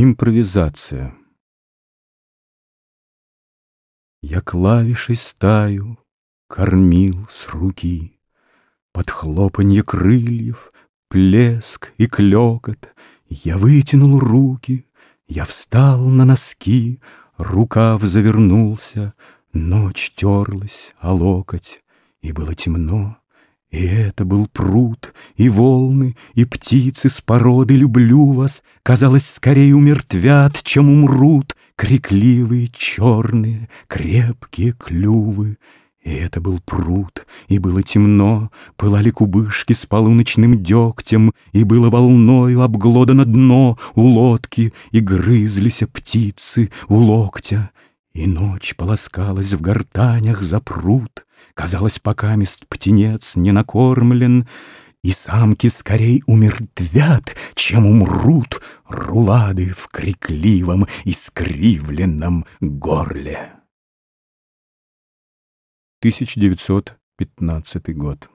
Импровизация. Я клавишей стаю кормил с руки, Под хлопанье крыльев, плеск и клекот. Я вытянул руки, я встал на носки, Рукав завернулся, ночь терлась о локоть, И было темно, и это был пруд, и волны, и птицы с породы «Люблю вас» Казалось, скорее умертвят, чем умрут Крикливые, черные, крепкие клювы. И это был пруд, и было темно, Пылали кубышки с полуночным дегтем, И было волною обглодано дно у лодки, И грызлись птицы у локтя, И ночь полоскалась в гортанях за пруд, Казалось, пока мест птенец не накормлен, И самки скорей умертвят, чем умрут Рулады в крикливом, искривленном горле. 1915 год